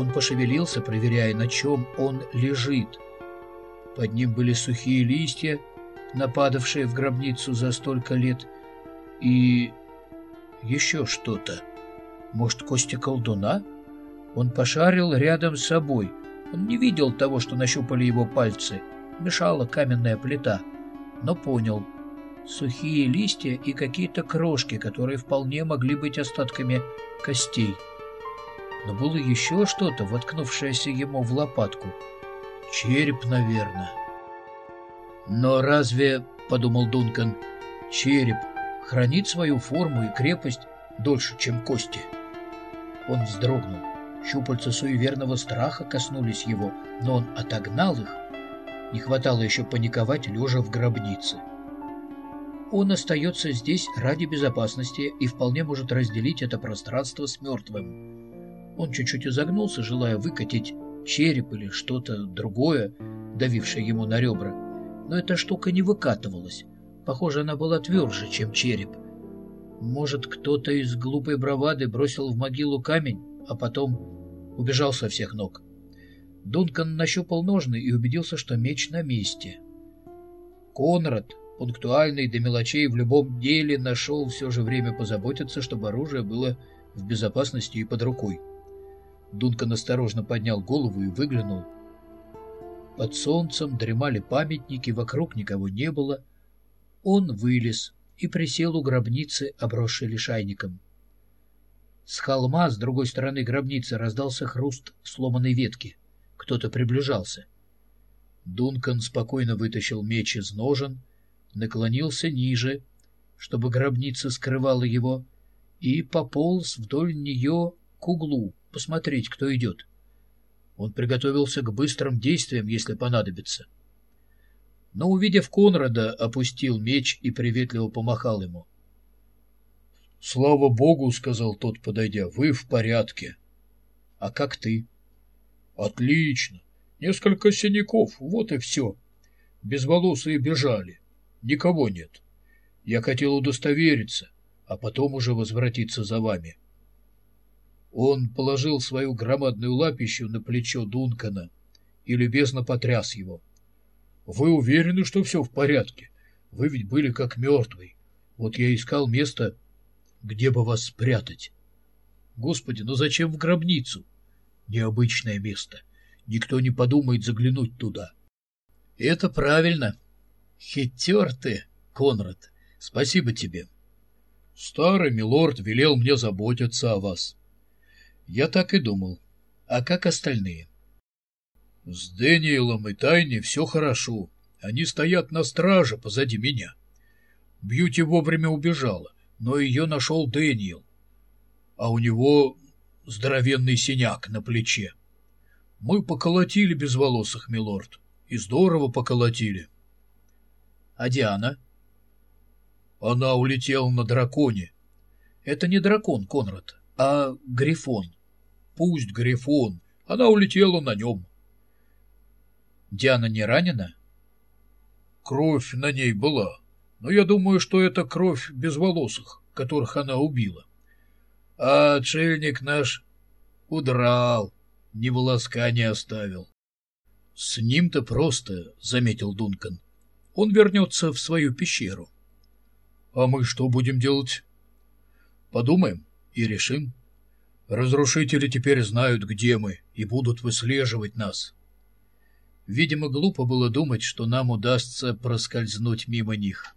Он пошевелился, проверяя, на чем он лежит. Под ним были сухие листья, нападавшие в гробницу за столько лет, и еще что-то. Может, кости колдуна? Он пошарил рядом с собой. Он не видел того, что нащупали его пальцы. Мешала каменная плита. Но понял. Сухие листья и какие-то крошки, которые вполне могли быть остатками костей. Но было еще что-то, воткнувшееся ему в лопатку. Череп, наверное. Но разве, — подумал Дункан, — череп хранит свою форму и крепость дольше, чем кости? Он вздрогнул. Щупальца суеверного страха коснулись его, но он отогнал их. Не хватало еще паниковать, лежа в гробнице. Он остается здесь ради безопасности и вполне может разделить это пространство с мертвым. Он чуть-чуть изогнулся, желая выкатить череп или что-то другое, давившее ему на ребра. Но эта штука не выкатывалась. Похоже, она была тверже, чем череп. Может, кто-то из глупой бравады бросил в могилу камень, а потом убежал со всех ног. Дункан нащупал ножны и убедился, что меч на месте. Конрад, пунктуальный до мелочей в любом деле, нашел все же время позаботиться, чтобы оружие было в безопасности и под рукой. Дункан осторожно поднял голову и выглянул. Под солнцем дремали памятники, вокруг никого не было. Он вылез и присел у гробницы, обросшей лишайником. С холма, с другой стороны гробницы, раздался хруст сломанной ветки. Кто-то приближался. Дункан спокойно вытащил меч из ножен, наклонился ниже, чтобы гробница скрывала его, и пополз вдоль нее к углу, посмотреть, кто идет. Он приготовился к быстрым действиям, если понадобится. Но, увидев Конрада, опустил меч и приветливо помахал ему. — Слава богу, — сказал тот, подойдя, — вы в порядке. — А как ты? — Отлично. Несколько синяков, вот и все. Безволосые бежали. Никого нет. Я хотел удостовериться, а потом уже возвратиться за вами. — он положил свою громадную лапищу на плечо Дункана и любезно потряс его. — Вы уверены, что все в порядке? Вы ведь были как мертвый. Вот я искал место, где бы вас спрятать. Господи, ну зачем в гробницу? Необычное место. Никто не подумает заглянуть туда. — Это правильно. Хитер ты, Конрад. Спасибо тебе. Старый милорд велел мне заботиться о вас. — я так и думал. А как остальные? С Дэниелом и Тайни все хорошо. Они стоят на страже позади меня. Бьюти вовремя убежала, но ее нашел Дэниел. А у него здоровенный синяк на плече. Мы поколотили безволосых, милорд, и здорово поколотили. А Диана? Она улетела на драконе. Это не дракон, Конрад, а грифон. Пусть Грифон. Она улетела на нем. Диана не ранена? Кровь на ней была. Но я думаю, что это кровь безволосых, которых она убила. А отшельник наш удрал, ни волоска не оставил. С ним-то просто, — заметил Дункан. Он вернется в свою пещеру. А мы что будем делать? Подумаем и решим. Разрушители теперь знают, где мы, и будут выслеживать нас. Видимо, глупо было думать, что нам удастся проскользнуть мимо них.